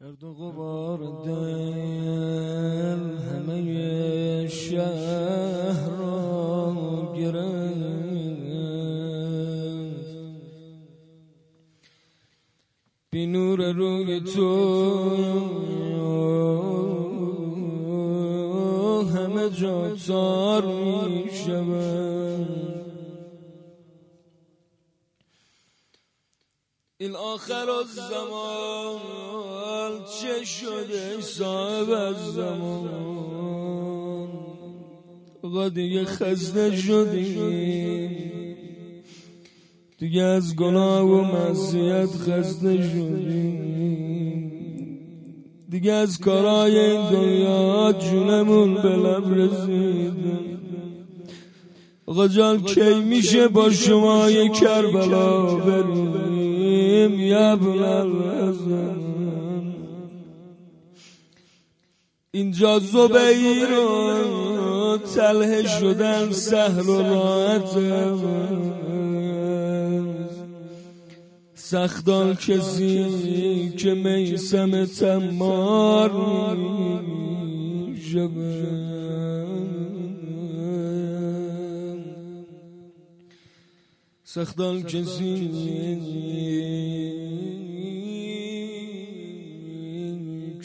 کرد و غبار دل همه شهر را گرفت. بی نور روی تو همه جا تار می شود. این آخر زمان چه شده صاحب از زمان؟ آقا دیگه خسته شدیم. دیگه از گناه و معصیت خسته شدیم. دیگه از کارای این دنیا جونمون به لب آقا جان کی میشه با شما یه کربلا بریم یا اینجا زبیر و تله شدن سهل و راحت سختان کسی که میسم تمار سختان کسی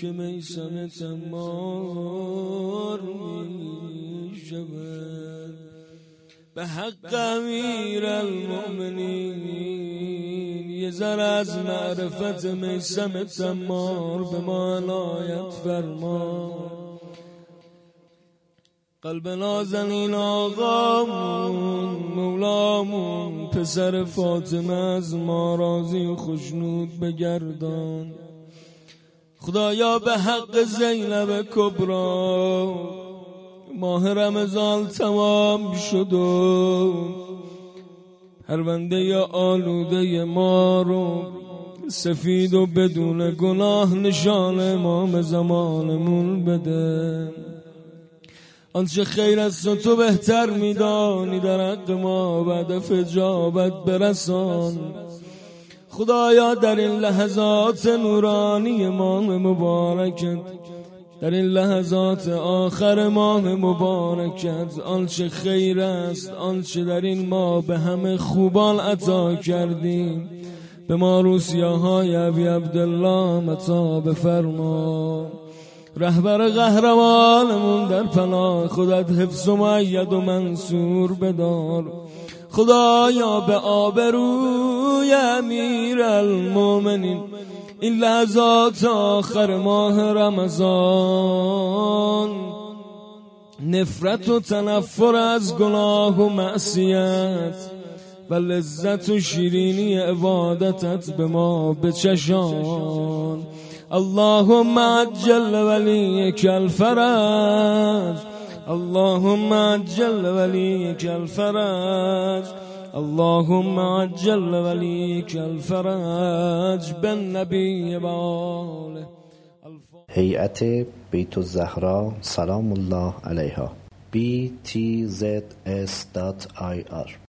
که میسم تمار شود به حق امیر المؤمنین یه ذر از معرفت میسم تمار به ما عنایت فرما. قلب نازنین آقامون مولامون پسر فاطمه از ما راضی و خوشنود بگردان. خدایا به حق زینب کبرا ماه رمضان تمام شد و پرونده آلوده ما رو سفید و بدون گناه نشان امام زمانمون بده. آنچه خیر است تو بهتر میدانی در حق ما بعد فجابت برسان. خدایا در این لحظات نورانی ماه مبارکت. در این لحظات آخر ماه مبارکت. آنچه خیر است آنچه در این ماه به همه خوبان عطا کردیم. به ما روسیاهای ابی عبدالله متا بفرما. رهبر قهرمانمون در پناه خودت حفظ و معید و منصور بدار. خدایا به آبروی امیر المومنین این لحظات آخر ماه رمضان. نفرت و تنفر از گناه و معصیت و لذت و شیرینی عبادتت به ما بچشان. اللهم عجل وليك الفرج. اللهم عجل وليك الفرج اللهم عجل وليك الفرج بالنبي باله هیئت بیت الزهرا سلام الله علیها btzs.ir